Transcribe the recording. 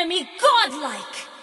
enemy godlike.